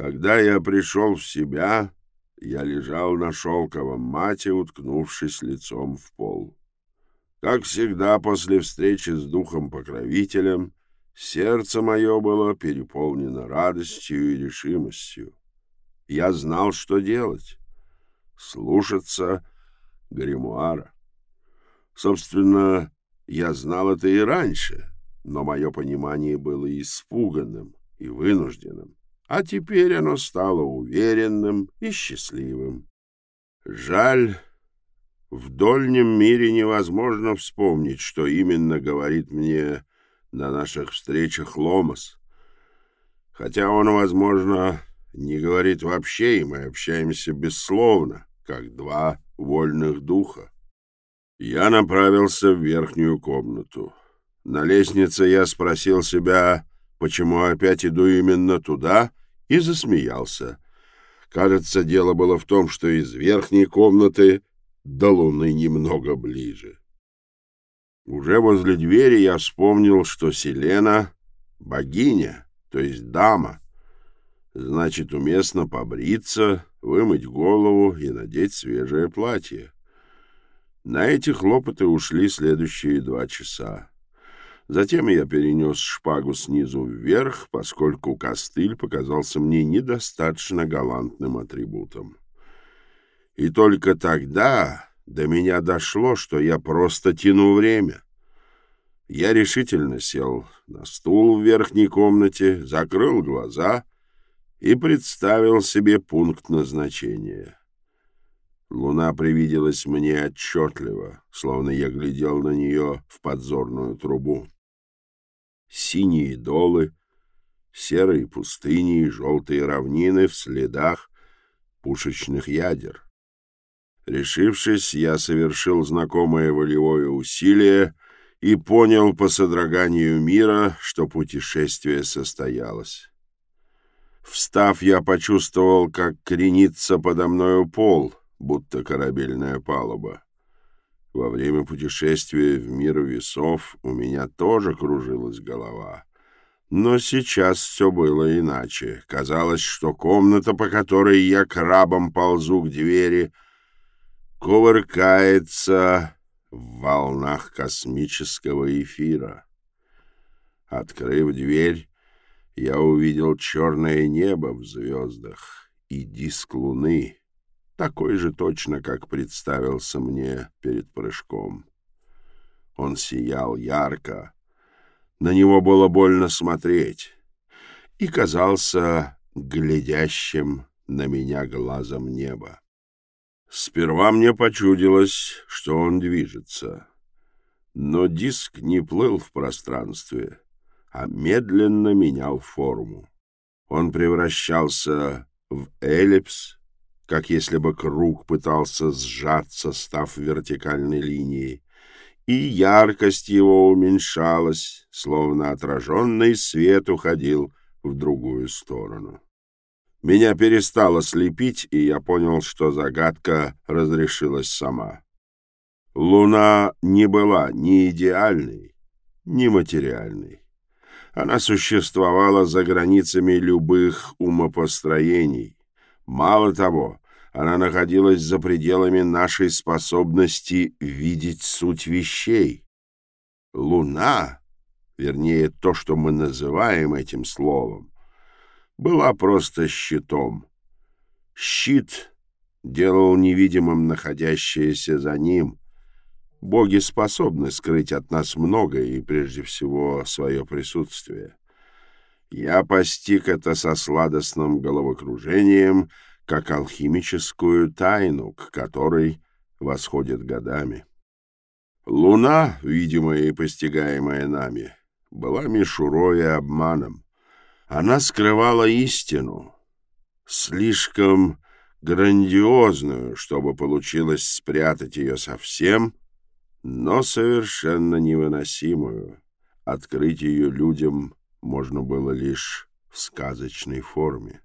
Когда я пришел в себя, я лежал на шелковом мате, уткнувшись лицом в пол. Как всегда после встречи с духом-покровителем, сердце мое было переполнено радостью и решимостью. Я знал, что делать. Слушаться гримуара. Собственно, я знал это и раньше, но мое понимание было испуганным и вынужденным, а теперь оно стало уверенным и счастливым. Жаль, в дольнем мире невозможно вспомнить, что именно говорит мне на наших встречах Ломас. Хотя он, возможно, не говорит вообще, и мы общаемся бессловно, как два вольных духа. Я направился в верхнюю комнату. На лестнице я спросил себя, почему опять иду именно туда, и засмеялся. Кажется, дело было в том, что из верхней комнаты до луны немного ближе. Уже возле двери я вспомнил, что Селена — богиня, то есть дама. Значит, уместно побриться, вымыть голову и надеть свежее платье. На эти хлопоты ушли следующие два часа. Затем я перенес шпагу снизу вверх, поскольку костыль показался мне недостаточно галантным атрибутом. И только тогда до меня дошло, что я просто тяну время. Я решительно сел на стул в верхней комнате, закрыл глаза и представил себе пункт назначения. Луна привиделась мне отчетливо, словно я глядел на нее в подзорную трубу. Синие долы, серые пустыни и желтые равнины в следах пушечных ядер — Решившись, я совершил знакомое волевое усилие и понял по содроганию мира, что путешествие состоялось. Встав, я почувствовал, как кренится подо мною пол, будто корабельная палуба. Во время путешествия в мир весов у меня тоже кружилась голова. Но сейчас все было иначе. Казалось, что комната, по которой я крабом ползу к двери — кувыркается в волнах космического эфира. Открыв дверь, я увидел черное небо в звездах и диск луны, такой же точно, как представился мне перед прыжком. Он сиял ярко, на него было больно смотреть, и казался глядящим на меня глазом неба. Сперва мне почудилось, что он движется. Но диск не плыл в пространстве, а медленно менял форму. Он превращался в эллипс, как если бы круг пытался сжаться, став вертикальной линией, и яркость его уменьшалась, словно отраженный свет уходил в другую сторону. Меня перестало слепить, и я понял, что загадка разрешилась сама. Луна не была ни идеальной, ни материальной. Она существовала за границами любых умопостроений. Мало того, она находилась за пределами нашей способности видеть суть вещей. Луна, вернее, то, что мы называем этим словом, была просто щитом. Щит делал невидимым находящееся за ним. Боги способны скрыть от нас многое и, прежде всего, свое присутствие. Я постиг это со сладостным головокружением, как алхимическую тайну, к которой восходят годами. Луна, видимая и постигаемая нами, была мишурой и обманом. Она скрывала истину, слишком грандиозную, чтобы получилось спрятать ее совсем, но совершенно невыносимую. Открыть ее людям можно было лишь в сказочной форме.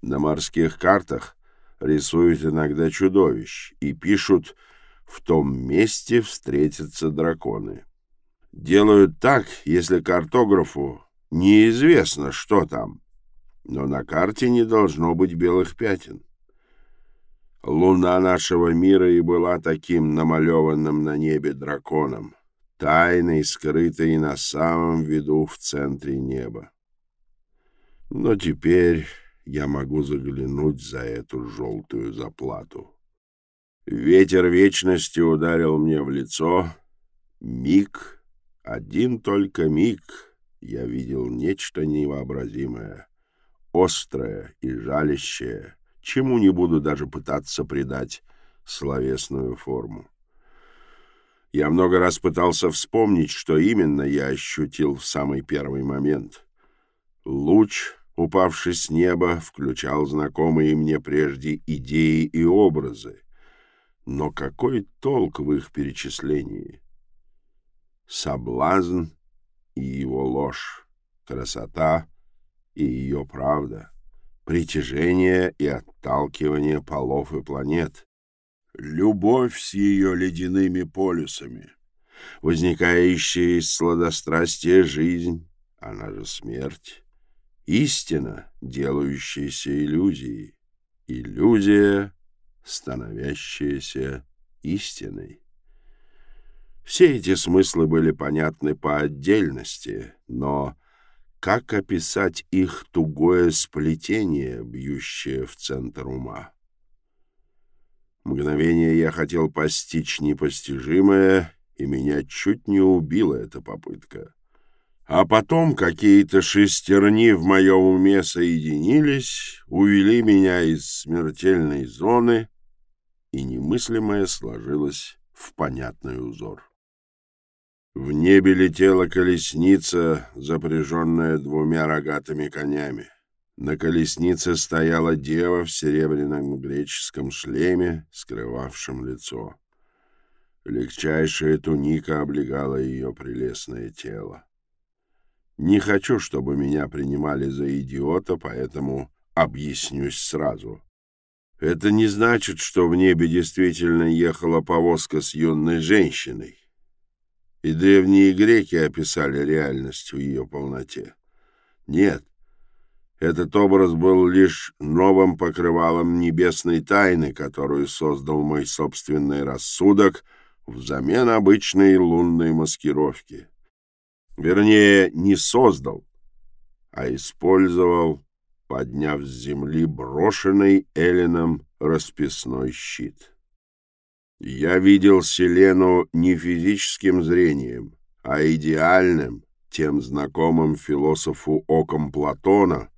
На морских картах рисуют иногда чудовищ и пишут «в том месте встретятся драконы». Делают так, если картографу Неизвестно, что там. но на карте не должно быть белых пятен. Луна нашего мира и была таким намалеванным на небе драконом, тайной, скрытой на самом виду в центре неба. Но теперь я могу заглянуть за эту желтую заплату. Ветер вечности ударил мне в лицо. Миг, один только миг, я видел нечто невообразимое, острое и жалящее, чему не буду даже пытаться придать словесную форму. Я много раз пытался вспомнить, что именно я ощутил в самый первый момент. Луч, упавший с неба, включал знакомые мне прежде идеи и образы. Но какой толк в их перечислении? Соблазн и его ложь, красота и ее правда, притяжение и отталкивание полов и планет, любовь с ее ледяными полюсами, возникающая из сладострастия жизнь, она же смерть, истина, делающаяся иллюзией, иллюзия, становящаяся истиной. Все эти смыслы были понятны по отдельности, но как описать их тугое сплетение, бьющее в центр ума? Мгновение я хотел постичь непостижимое, и меня чуть не убила эта попытка. А потом какие-то шестерни в моем уме соединились, увели меня из смертельной зоны, и немыслимое сложилось в понятный узор. В небе летела колесница, запряженная двумя рогатыми конями. На колеснице стояла дева в серебряном греческом шлеме, скрывавшем лицо. Легчайшая туника облегала ее прелестное тело. Не хочу, чтобы меня принимали за идиота, поэтому объяснюсь сразу. Это не значит, что в небе действительно ехала повозка с юной женщиной. И древние греки описали реальность в ее полноте. Нет, этот образ был лишь новым покрывалом небесной тайны, которую создал мой собственный рассудок взамен обычной лунной маскировки. Вернее, не создал, а использовал, подняв с земли брошенный Эллином расписной щит. Я видел Селену не физическим зрением, а идеальным, тем знакомым философу оком Платона,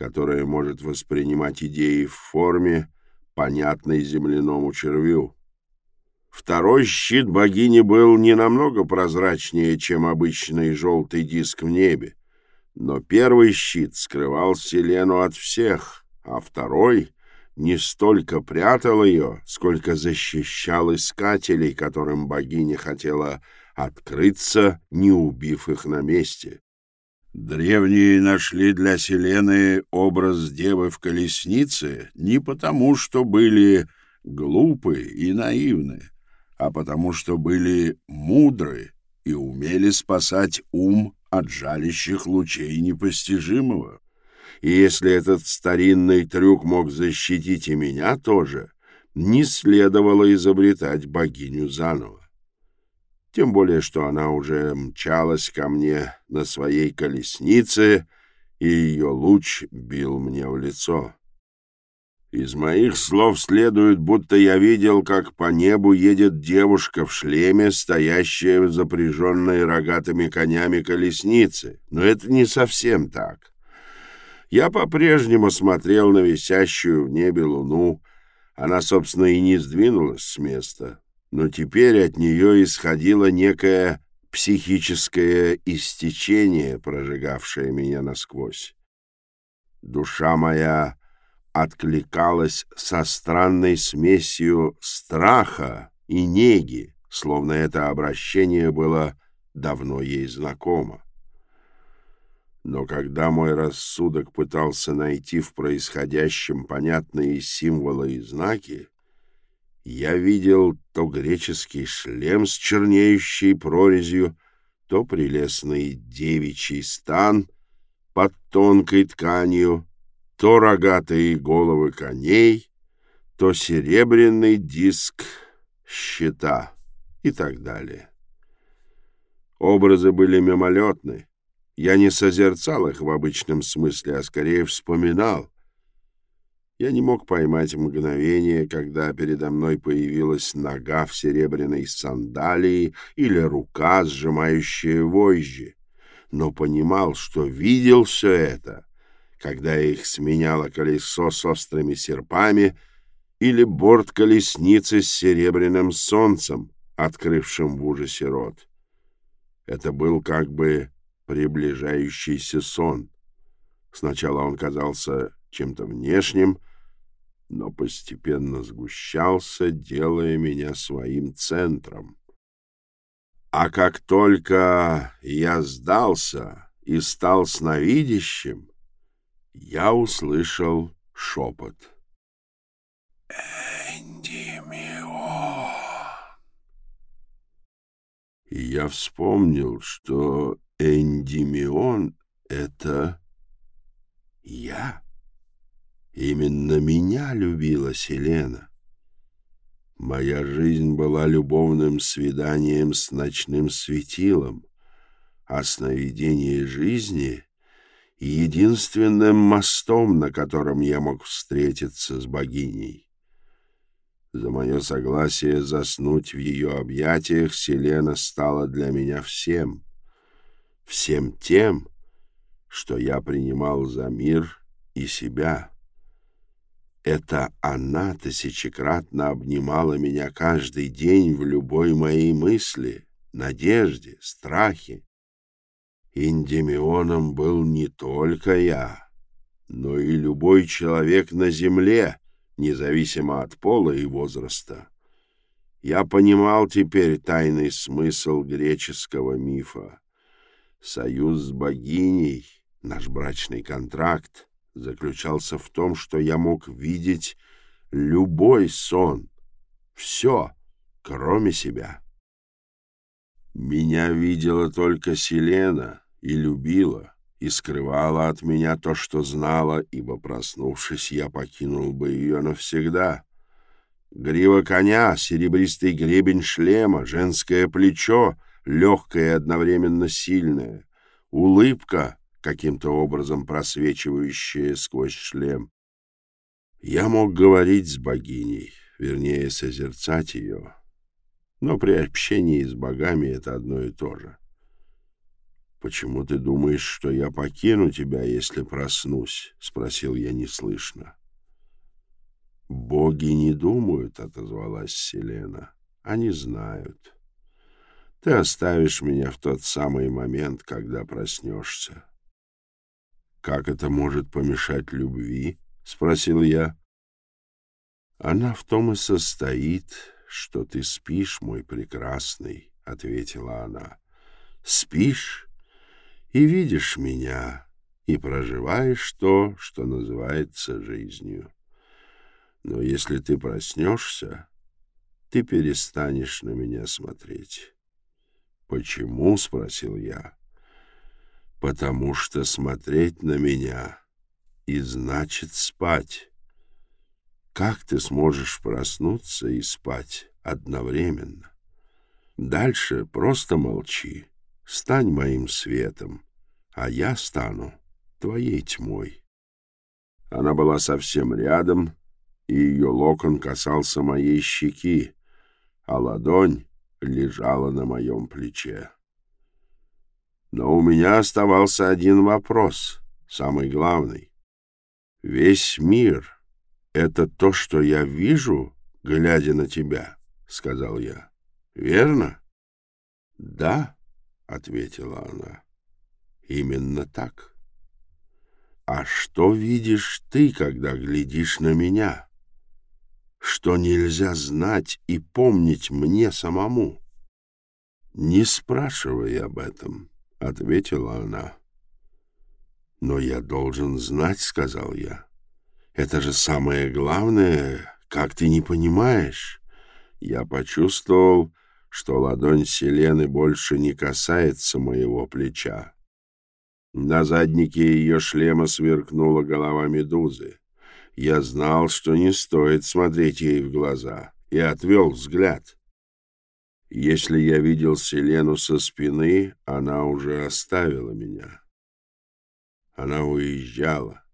которое может воспринимать идеи в форме, понятной земляному червю. Второй щит богини был не намного прозрачнее, чем обычный желтый диск в небе, но первый щит скрывал Селену от всех, а второй не столько прятал ее, сколько защищал искателей, которым богиня хотела открыться, не убив их на месте. Древние нашли для Селены образ девы в колеснице не потому, что были глупы и наивны, а потому что были мудры и умели спасать ум от жалящих лучей непостижимого. И если этот старинный трюк мог защитить и меня тоже, не следовало изобретать богиню заново тем более что она уже мчалась ко мне на своей колеснице, и ее луч бил мне в лицо. Из моих слов следует, будто я видел, как по небу едет девушка в шлеме, стоящая в запряженной рогатыми конями колеснице, но это не совсем так. Я по-прежнему смотрел на висящую в небе луну, она, собственно, и не сдвинулась с места, но теперь от нее исходило некое психическое истечение, прожигавшее меня насквозь. Душа моя откликалась со странной смесью страха и неги, словно это обращение было давно ей знакомо. Но когда мой рассудок пытался найти в происходящем понятные символы и знаки, я видел то греческий шлем с чернеющей прорезью, то прелестный девичий стан под тонкой тканью, то рогатые головы коней, то серебряный диск щита и так далее. Образы были мимолетны. Я не созерцал их в обычном смысле, а скорее вспоминал. Я не мог поймать мгновение, когда передо мной появилась нога в серебряной сандалии или рука, сжимающая вожжи, но понимал, что видел все это, когда их сменяло колесо с острыми серпами или борт колесницы с серебряным солнцем, открывшим в ужасе рот. Это был как бы приближающийся сон. Сначала он казался чем-то внешним, но постепенно сгущался, делая меня своим центром. А как только я сдался и стал сновидящим, я услышал шепот. И я вспомнил, что Эндимион — это я. Именно меня любила Селена. Моя жизнь была любовным свиданием с ночным светилом, а сновидение жизни — единственным мостом, на котором я мог встретиться с богиней. За мое согласие заснуть в ее объятиях Селена стала для меня всем. Всем тем, что я принимал за мир и себя. Это она тысячекратно обнимала меня каждый день в любой моей мысли, надежде, страхе. Индемионом был не только я, но и любой человек на земле, независимо от пола и возраста. Я понимал теперь тайный смысл греческого мифа. Союз с богиней, наш брачный контракт, заключался в том, что я мог видеть любой сон, все, кроме себя. Меня видела только Селена и любила, и скрывала от меня то, что знала, ибо, проснувшись, я покинул бы ее навсегда. Грива коня, серебристый гребень шлема, женское плечо, легкое и одновременно сильное, улыбка, каким-то образом просвечивающая сквозь шлем. Я мог говорить с богиней, вернее, созерцать ее, но при общении с богами это одно и то же. «Почему ты думаешь, что я покину тебя, если проснусь?» — спросил я неслышно. «Боги не думают», — отозвалась Селена. «Они знают. Ты оставишь меня в тот самый момент, когда проснешься». «Как это может помешать любви?» — спросил я. «Она в том и состоит, что ты спишь, мой прекрасный», — ответила она. «Спишь и видишь меня, и проживаешь то, что называется жизнью. Но если ты проснешься, ты перестанешь на меня смотреть. «Почему?» — спросил я. «Потому что смотреть на меня и значит спать. Как ты сможешь проснуться и спать одновременно? Дальше просто молчи». Стань моим светом, а я стану твоей тьмой. Она была совсем рядом, и ее локон касался моей щеки, а ладонь лежала на моем плече. Но у меня оставался один вопрос, самый главный. Весь мир — это то, что я вижу, глядя на тебя, — сказал я. Верно? Да ответила она. Именно так. А что видишь ты, когда глядишь на меня? Что нельзя знать и помнить мне самому? Не спрашивай об этом, ответила она. Но я должен знать, сказал я. Это же самое главное, как ты не понимаешь. Я почувствовал, что ладонь Селены больше не касается моего плеча. На заднике ее шлема сверкнула голова медузы. Я знал, что не стоит смотреть ей в глаза, и отвел взгляд. Если я видел Селену со спины, она уже оставила меня. Она уезжала.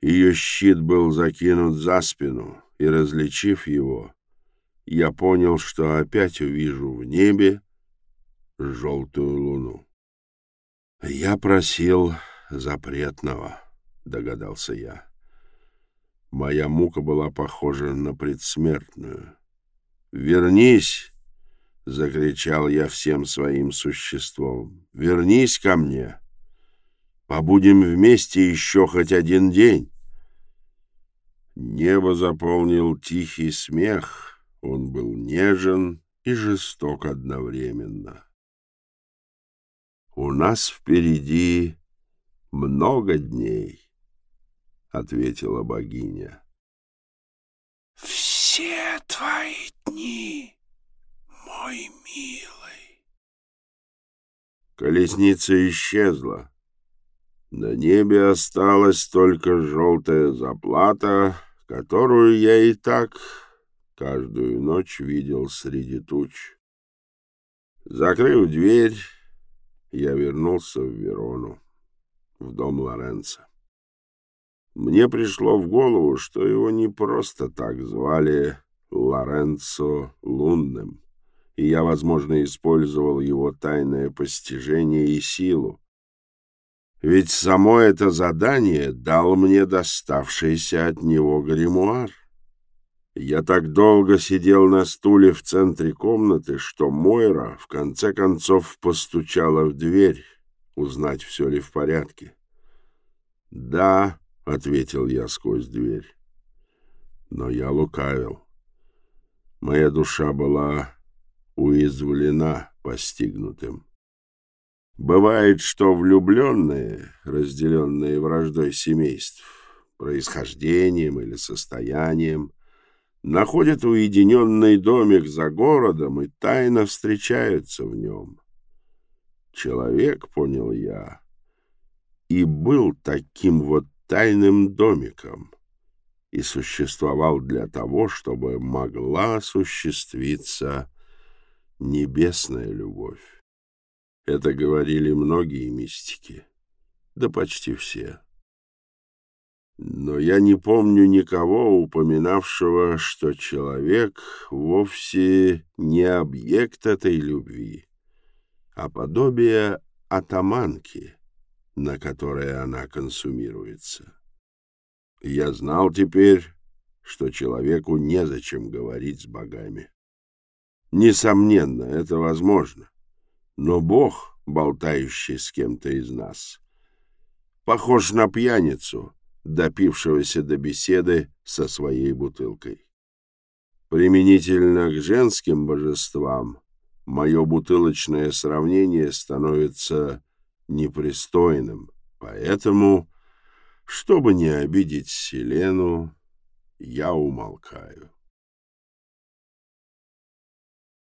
Ее щит был закинут за спину, и, различив его, я понял, что опять увижу в небе желтую луну. «Я просил запретного», — догадался я. Моя мука была похожа на предсмертную. «Вернись!» — закричал я всем своим существом. «Вернись ко мне! Побудем вместе еще хоть один день!» Небо заполнил тихий смех. Он был нежен и жесток одновременно. «У нас впереди много дней», — ответила богиня. «Все твои дни, мой милый». Колесница исчезла. На небе осталась только желтая заплата, которую я и так каждую ночь видел среди туч. Закрыв дверь, я вернулся в Верону, в дом Лоренца. Мне пришло в голову, что его не просто так звали Лоренцо Лунным, и я, возможно, использовал его тайное постижение и силу, ведь само это задание дал мне доставшийся от него гримуар. Я так долго сидел на стуле в центре комнаты, что Мойра в конце концов постучала в дверь, узнать, все ли в порядке. «Да», — ответил я сквозь дверь, но я лукавил. Моя душа была уязвлена постигнутым. Бывает, что влюбленные, разделенные враждой семейств, происхождением или состоянием, находят уединенный домик за городом и тайно встречаются в нем. Человек, понял я, и был таким вот тайным домиком и существовал для того, чтобы могла осуществиться небесная любовь. Это говорили многие мистики, да почти все. Но я не помню никого, упоминавшего, что человек вовсе не объект этой любви, а подобие атаманки, на которой она консумируется. Я знал теперь, что человеку незачем говорить с богами. Несомненно, это возможно. Но Бог, болтающий с кем-то из нас, похож на пьяницу, допившегося до беседы со своей бутылкой. Применительно к женским божествам мое бутылочное сравнение становится непристойным, поэтому, чтобы не обидеть Селену, я умолкаю.